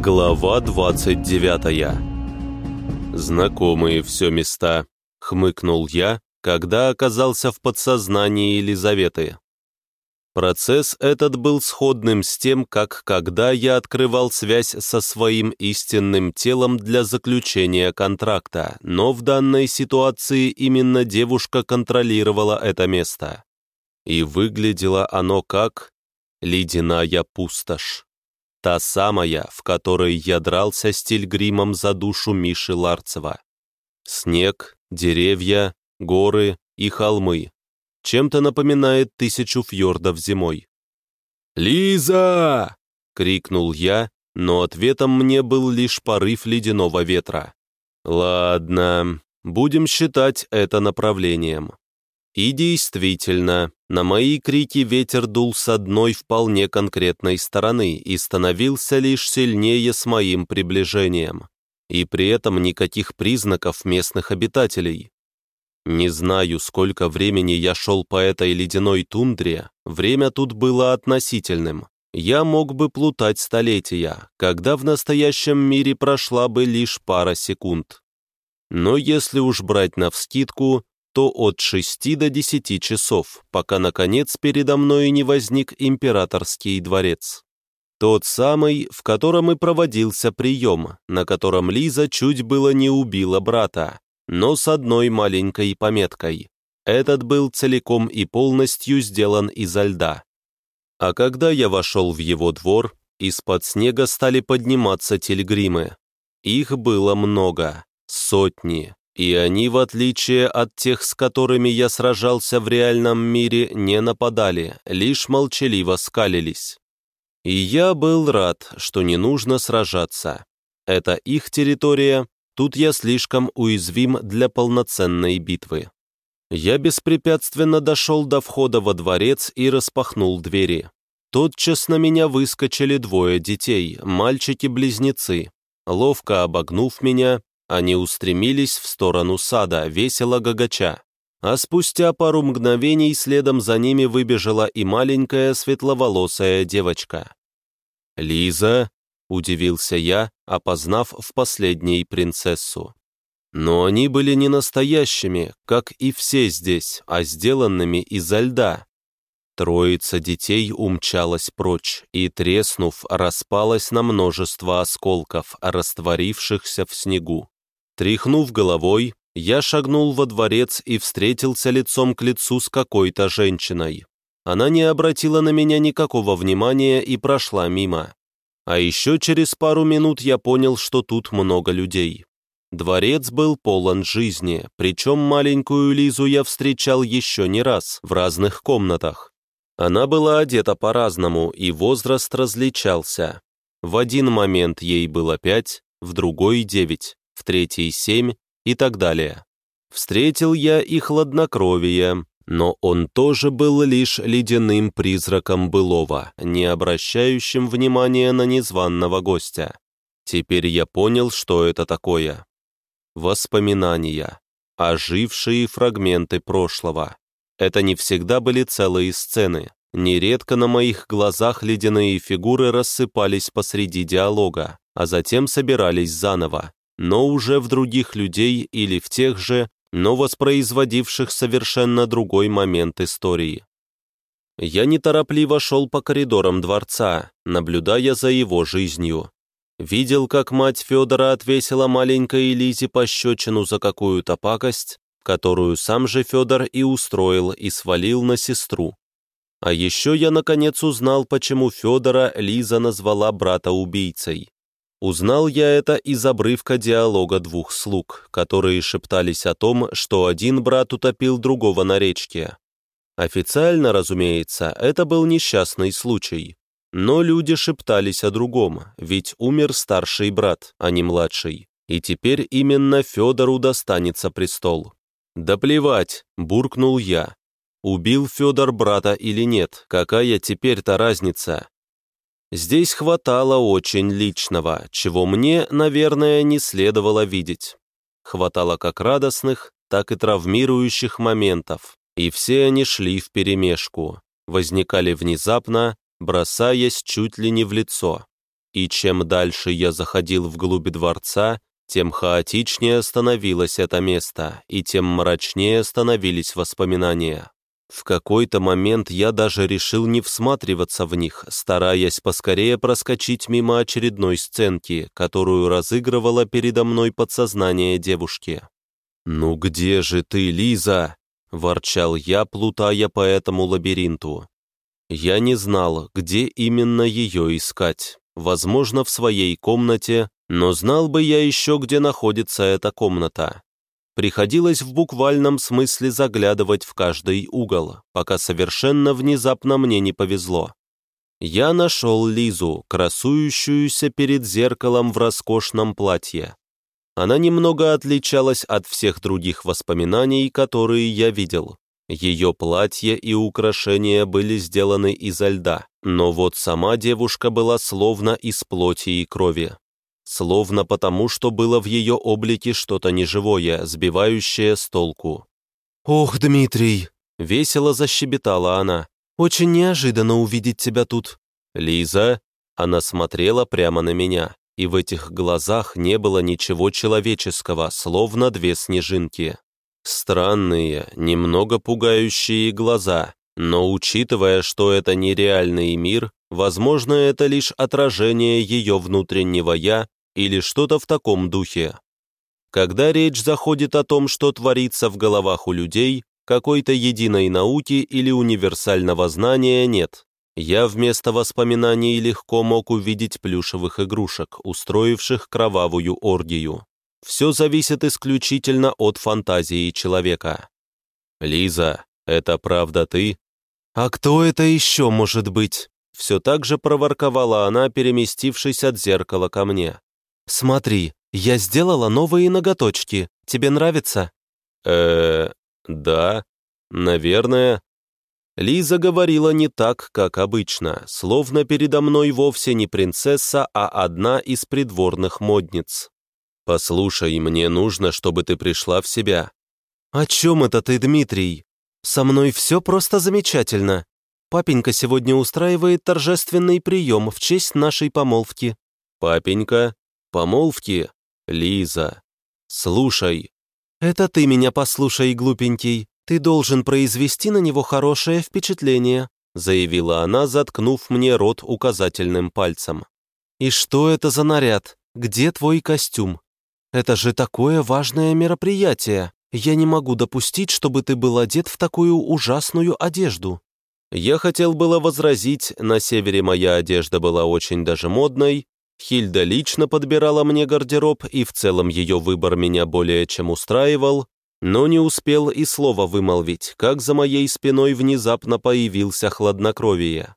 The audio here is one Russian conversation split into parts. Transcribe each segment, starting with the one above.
Глава 29 «Знакомые все места», — хмыкнул я, когда оказался в подсознании Елизаветы. Процесс этот был сходным с тем, как когда я открывал связь со своим истинным телом для заключения контракта, но в данной ситуации именно девушка контролировала это место. И выглядело оно как ледяная пустошь. Та самая, в которой я дрался с Тильгримом за душу Миши Ларцева. Снег, деревья, горы и холмы. Чем-то напоминает тысячу фьордов зимой. «Лиза!» — крикнул я, но ответом мне был лишь порыв ледяного ветра. «Ладно, будем считать это направлением». И действительно, на мои крики ветер дул с одной вполне конкретной стороны и становился лишь сильнее с моим приближением. И при этом никаких признаков местных обитателей. Не знаю, сколько времени я шел по этой ледяной тундре, время тут было относительным. Я мог бы плутать столетия, когда в настоящем мире прошла бы лишь пара секунд. Но если уж брать навскидку, то от 6 до 10 часов, пока, наконец, передо мной не возник императорский дворец. Тот самый, в котором и проводился прием, на котором Лиза чуть было не убила брата, но с одной маленькой пометкой. Этот был целиком и полностью сделан изо льда. А когда я вошел в его двор, из-под снега стали подниматься тельгримы. Их было много, сотни, и они, в отличие от тех, с которыми я сражался в реальном мире, не нападали, лишь молчаливо скалились. И я был рад, что не нужно сражаться. Это их территория, тут я слишком уязвим для полноценной битвы. Я беспрепятственно дошел до входа во дворец и распахнул двери. Тотчас на меня выскочили двое детей, мальчики-близнецы. Ловко обогнув меня, они устремились в сторону сада, весело гагача. А спустя пару мгновений следом за ними выбежала и маленькая светловолосая девочка. «Лиза?» — удивился я, опознав в последней принцессу. Но они были не настоящими, как и все здесь, а сделанными изо льда. Троица детей умчалась прочь и, треснув, распалась на множество осколков, растворившихся в снегу. Тряхнув головой, я шагнул во дворец и встретился лицом к лицу с какой-то женщиной. Она не обратила на меня никакого внимания и прошла мимо. А еще через пару минут я понял, что тут много людей. Дворец был полон жизни, причем маленькую Лизу я встречал еще не раз в разных комнатах. Она была одета по-разному, и возраст различался. В один момент ей было пять, в другой — девять в третий семь и так далее. Встретил я и хладнокровие, но он тоже был лишь ледяным призраком былого, не обращающим внимания на незваного гостя. Теперь я понял, что это такое. Воспоминания, ожившие фрагменты прошлого. Это не всегда были целые сцены. Нередко на моих глазах ледяные фигуры рассыпались посреди диалога, а затем собирались заново но уже в других людей или в тех же, но воспроизводивших совершенно другой момент истории. Я неторопливо шел по коридорам дворца, наблюдая за его жизнью. Видел, как мать Федора отвесила маленькой Лизе пощечину за какую-то пакость, которую сам же Федор и устроил и свалил на сестру. А еще я наконец узнал, почему Федора Лиза назвала брата убийцей. Узнал я это из обрывка диалога двух слуг, которые шептались о том, что один брат утопил другого на речке. Официально, разумеется, это был несчастный случай. Но люди шептались о другом, ведь умер старший брат, а не младший. И теперь именно Федору достанется престол. «Да плевать», — буркнул я. Убил Федор брата или нет, какая теперь-то разница? Здесь хватало очень личного, чего мне, наверное, не следовало видеть. Хватало как радостных, так и травмирующих моментов, и все они шли вперемешку, возникали внезапно, бросаясь чуть ли не в лицо. и чем дальше я заходил вглубь дворца, тем хаотичнее становилось это место, и тем мрачнее становились воспоминания. В какой-то момент я даже решил не всматриваться в них, стараясь поскорее проскочить мимо очередной сценки, которую разыгрывало передо мной подсознание девушки. «Ну где же ты, Лиза?» – ворчал я, плутая по этому лабиринту. Я не знал, где именно ее искать. Возможно, в своей комнате, но знал бы я еще, где находится эта комната. Приходилось в буквальном смысле заглядывать в каждый угол, пока совершенно внезапно мне не повезло. Я нашел Лизу, красующуюся перед зеркалом в роскошном платье. Она немного отличалась от всех других воспоминаний, которые я видел. Ее платье и украшения были сделаны изо льда, но вот сама девушка была словно из плоти и крови словно потому, что было в ее облике что-то неживое, сбивающее с толку. «Ох, Дмитрий!» — весело защебетала она. «Очень неожиданно увидеть тебя тут». «Лиза?» Она смотрела прямо на меня, и в этих глазах не было ничего человеческого, словно две снежинки. Странные, немного пугающие глаза, но учитывая, что это нереальный мир, возможно, это лишь отражение ее внутреннего «я», или что-то в таком духе. Когда речь заходит о том, что творится в головах у людей, какой-то единой науки или универсального знания нет. Я вместо воспоминаний легко мог увидеть плюшевых игрушек, устроивших кровавую оргию. Все зависит исключительно от фантазии человека. «Лиза, это правда ты?» «А кто это еще может быть?» Все так же проворковала она, переместившись от зеркала ко мне. «Смотри, я сделала новые ноготочки. Тебе нравится?» э да, наверное». Лиза говорила не так, как обычно, словно передо мной вовсе не принцесса, а одна из придворных модниц. «Послушай, мне нужно, чтобы ты пришла в себя». «О чем это ты, Дмитрий? Со мной все просто замечательно. Папенька сегодня устраивает торжественный прием в честь нашей помолвки». «Папенька? Помолвки? Лиза. Слушай. Это ты меня послушай, глупенький. Ты должен произвести на него хорошее впечатление, заявила она, заткнув мне рот указательным пальцем. И что это за наряд? Где твой костюм? Это же такое важное мероприятие. Я не могу допустить, чтобы ты был одет в такую ужасную одежду. Я хотел было возразить, на севере моя одежда была очень даже модной, Хильда лично подбирала мне гардероб, и в целом ее выбор меня более чем устраивал, но не успел и слова вымолвить, как за моей спиной внезапно появился хладнокровие.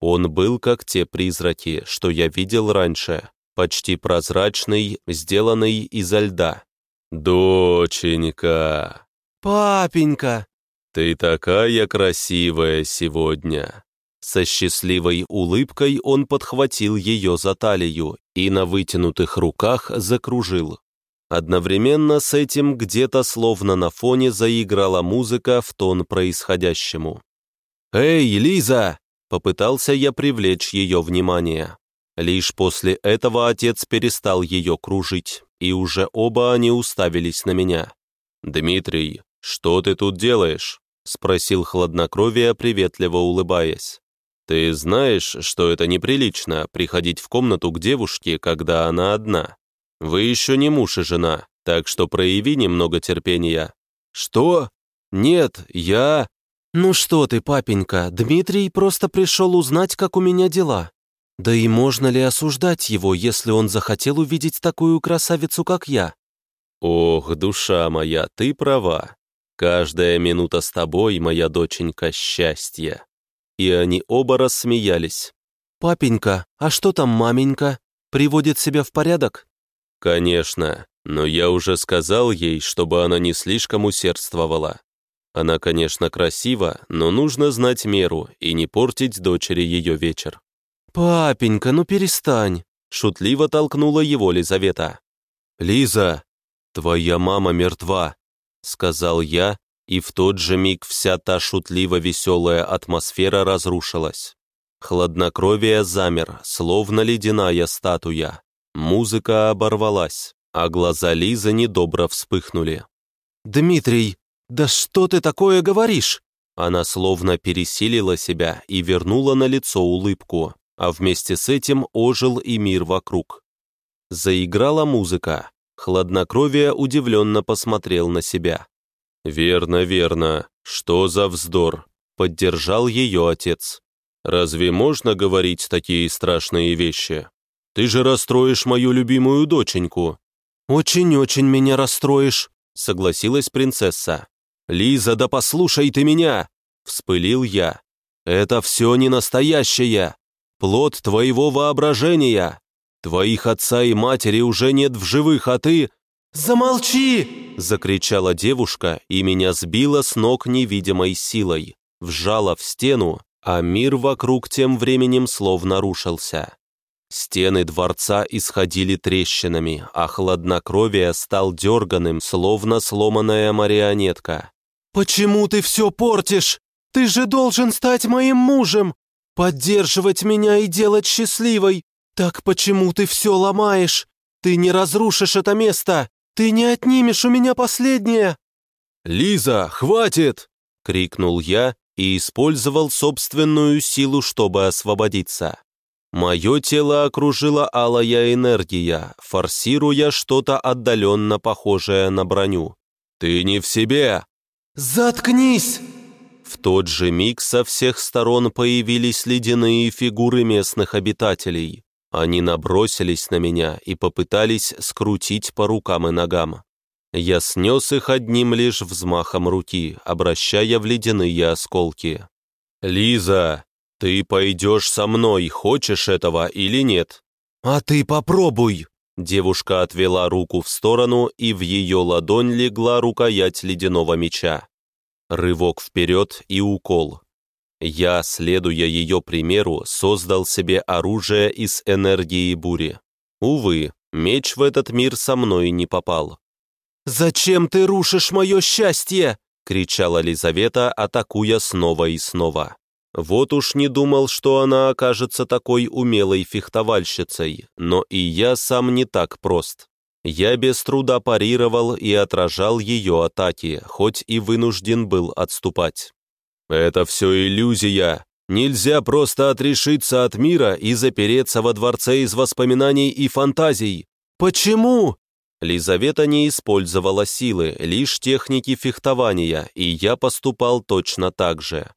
Он был как те призраки, что я видел раньше, почти прозрачный, сделанный изо льда. «Доченька!» «Папенька!» «Ты такая красивая сегодня!» Со счастливой улыбкой он подхватил ее за талию и на вытянутых руках закружил. Одновременно с этим где-то словно на фоне заиграла музыка в тон происходящему. «Эй, Лиза!» — попытался я привлечь ее внимание. Лишь после этого отец перестал ее кружить, и уже оба они уставились на меня. «Дмитрий, что ты тут делаешь?» — спросил хладнокровие, приветливо улыбаясь. «Ты знаешь, что это неприлично, приходить в комнату к девушке, когда она одна. Вы еще не муж и жена, так что прояви немного терпения». «Что? Нет, я...» «Ну что ты, папенька, Дмитрий просто пришел узнать, как у меня дела. Да и можно ли осуждать его, если он захотел увидеть такую красавицу, как я?» «Ох, душа моя, ты права. Каждая минута с тобой, моя доченька, счастье и они оба рассмеялись. «Папенька, а что там маменька? Приводит себя в порядок?» «Конечно, но я уже сказал ей, чтобы она не слишком усердствовала. Она, конечно, красива, но нужно знать меру и не портить дочери ее вечер». «Папенька, ну перестань!» — шутливо толкнула его Лизавета. «Лиза, твоя мама мертва», — сказал я, и в тот же миг вся та шутливо-веселая атмосфера разрушилась. Хладнокровие замер, словно ледяная статуя. Музыка оборвалась, а глаза Лизы недобро вспыхнули. «Дмитрий, да что ты такое говоришь?» Она словно пересилила себя и вернула на лицо улыбку, а вместе с этим ожил и мир вокруг. Заиграла музыка. Хладнокровие удивленно посмотрел на себя. «Верно, верно. Что за вздор?» — поддержал ее отец. «Разве можно говорить такие страшные вещи? Ты же расстроишь мою любимую доченьку». «Очень-очень меня расстроишь», — согласилась принцесса. «Лиза, да послушай ты меня!» — вспылил я. «Это все не настоящее. Плод твоего воображения. Твоих отца и матери уже нет в живых, а ты...» «Замолчи!» — закричала девушка, и меня сбила с ног невидимой силой. Вжала в стену, а мир вокруг тем временем словно рушился. Стены дворца исходили трещинами, а хладнокровие стал дерганым, словно сломанная марионетка. «Почему ты все портишь? Ты же должен стать моим мужем, поддерживать меня и делать счастливой. Так почему ты все ломаешь? Ты не разрушишь это место, ты не отнимешь у меня последнее!» «Лиза, хватит!» — крикнул я и использовал собственную силу, чтобы освободиться. Мое тело окружила алая энергия, форсируя что-то отдаленно похожее на броню. «Ты не в себе!» «Заткнись!» В тот же миг со всех сторон появились ледяные фигуры местных обитателей. Они набросились на меня и попытались скрутить по рукам и ногам. Я снес их одним лишь взмахом руки, обращая в ледяные осколки. «Лиза, ты пойдешь со мной, хочешь этого или нет?» «А ты попробуй!» Девушка отвела руку в сторону, и в ее ладонь легла рукоять ледяного меча. Рывок вперед и укол. Я, следуя ее примеру, создал себе оружие из энергии бури. Увы, меч в этот мир со мной не попал. «Зачем ты рушишь мое счастье?» — кричала Лизавета, атакуя снова и снова. Вот уж не думал, что она окажется такой умелой фехтовальщицей, но и я сам не так прост. Я без труда парировал и отражал ее атаки, хоть и вынужден был отступать. «Это все иллюзия. Нельзя просто отрешиться от мира и запереться во дворце из воспоминаний и фантазий. Почему?» Лизавета не использовала силы, лишь техники фехтования, и я поступал точно так же.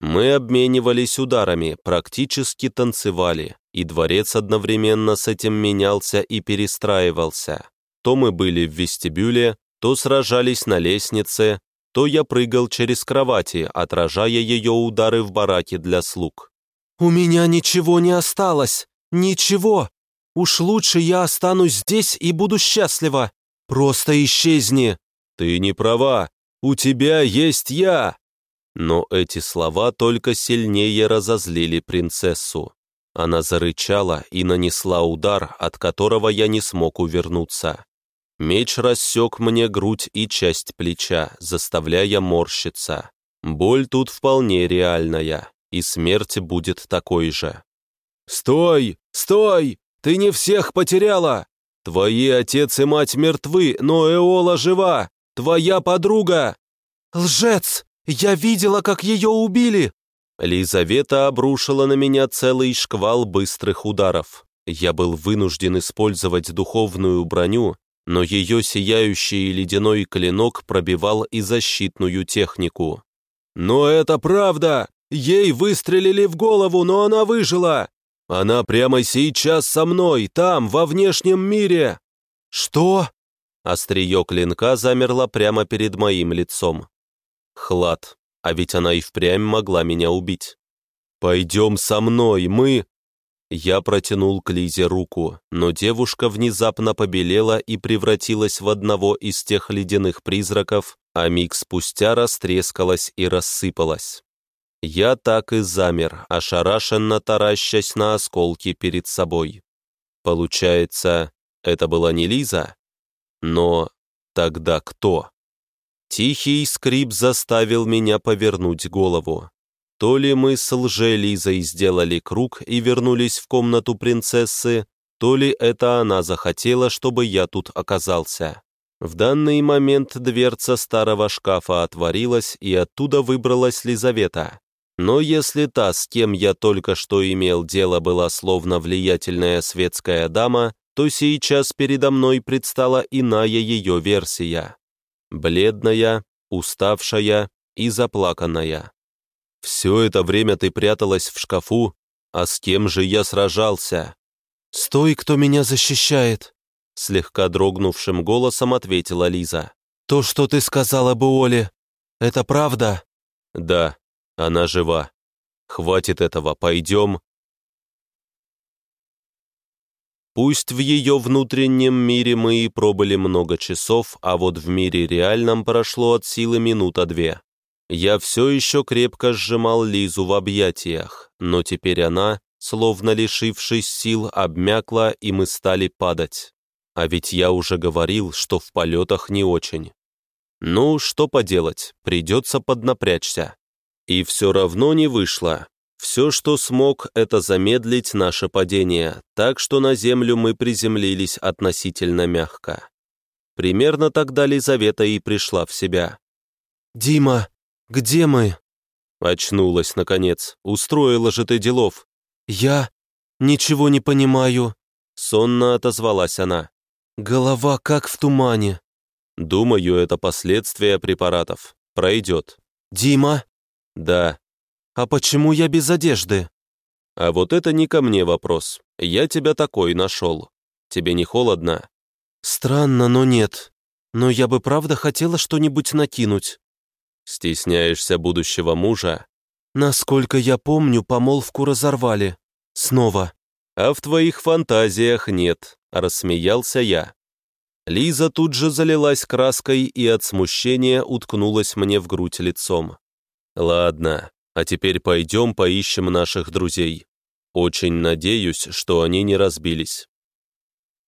Мы обменивались ударами, практически танцевали, и дворец одновременно с этим менялся и перестраивался. То мы были в вестибюле, то сражались на лестнице, то я прыгал через кровати, отражая ее удары в бараке для слуг. «У меня ничего не осталось! Ничего! Уж лучше я останусь здесь и буду счастлива! Просто исчезни!» «Ты не права! У тебя есть я!» Но эти слова только сильнее разозлили принцессу. Она зарычала и нанесла удар, от которого я не смог увернуться. Меч рассек мне грудь и часть плеча, заставляя морщиться. Боль тут вполне реальная, и смерть будет такой же. «Стой! Стой! Ты не всех потеряла! Твои отец и мать мертвы, но Эола жива! Твоя подруга!» «Лжец!» Я видела, как ее убили!» Лизавета обрушила на меня целый шквал быстрых ударов. Я был вынужден использовать духовную броню, но ее сияющий ледяной клинок пробивал и защитную технику. «Но это правда! Ей выстрелили в голову, но она выжила! Она прямо сейчас со мной, там, во внешнем мире!» «Что?» Острие клинка замерло прямо перед моим лицом. Хлад, а ведь она и впрямь могла меня убить. «Пойдем со мной, мы...» Я протянул к Лизе руку, но девушка внезапно побелела и превратилась в одного из тех ледяных призраков, а миг спустя растрескалась и рассыпалась. Я так и замер, ошарашенно таращась на осколки перед собой. Получается, это была не Лиза? Но тогда кто? Тихий скрип заставил меня повернуть голову. То ли мы с лже-Лизой сделали круг и вернулись в комнату принцессы, то ли это она захотела, чтобы я тут оказался. В данный момент дверца старого шкафа отворилась, и оттуда выбралась Лизавета. Но если та, с кем я только что имел дело, была словно влиятельная светская дама, то сейчас передо мной предстала иная ее версия. Бледная, уставшая и заплаканная. Все это время ты пряталась в шкафу, а с кем же я сражался? «Стой, кто меня защищает!» Слегка дрогнувшим голосом ответила Лиза. «То, что ты сказала бы Оле, это правда?» «Да, она жива. Хватит этого, пойдем». Пусть в ее внутреннем мире мы и пробыли много часов, а вот в мире реальном прошло от силы минута две. Я все еще крепко сжимал Лизу в объятиях, но теперь она, словно лишившись сил, обмякла, и мы стали падать. А ведь я уже говорил, что в полетах не очень. Ну, что поделать, придется поднапрячься. И все равно не вышло. Все, что смог, это замедлить наше падение, так что на землю мы приземлились относительно мягко. Примерно тогда Лизавета и пришла в себя. «Дима, где мы?» Очнулась, наконец. Устроила же ты делов. «Я ничего не понимаю», — сонно отозвалась она. «Голова как в тумане». «Думаю, это последствия препаратов. Пройдет». «Дима?» «Да». «А почему я без одежды?» «А вот это не ко мне вопрос. Я тебя такой нашел. Тебе не холодно?» «Странно, но нет. Но я бы правда хотела что-нибудь накинуть». Стесняешься будущего мужа? Насколько я помню, помолвку разорвали. Снова. А в твоих фантазиях нет, рассмеялся я. Лиза тут же залилась краской и от смущения уткнулась мне в грудь лицом. «Ладно, а теперь пойдем поищем наших друзей. Очень надеюсь, что они не разбились».